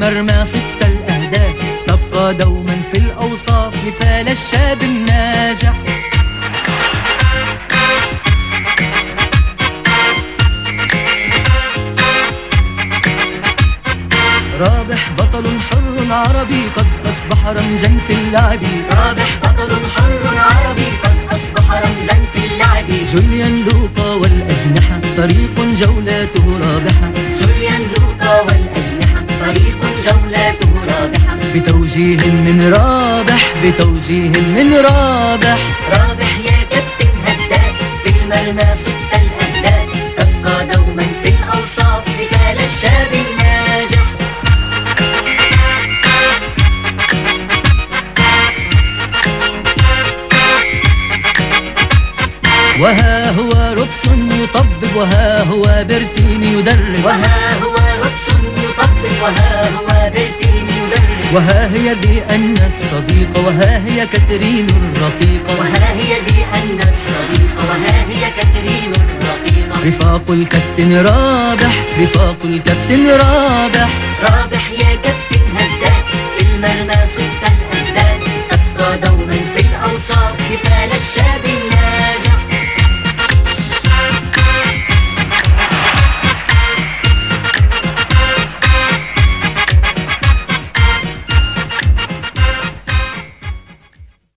المرمى ست الأهداف تبقى دوما في الأوصاف مثال الشاب الناجح. رابح بطل حر عربي قد أصبح رمزا في اللعب. رابح بطل حر عربي قد أصبح رمزا في اللعب. جوليان لوقا والأجنحة طريق جولاته رابحة بتوجيه من رابح بتوجيه من رابح. رابح يا كابتن هداد في المرمى صدت الأهداف تبقى دوما في الأوصاف مثال الشاب الناجح. وها هو رقص يطبب وها هو برتين يدرب. وها هو رقص يطبق وها هو وها هي دي أن الصديقة وها هي كاترين الرقيقة وها هي دي أن الصديقة وها هي كاترين الرقيقة رفاق الكابتن رابح رفاق الكابتن رابح. رابح يا كابتن هداك المرمى صدق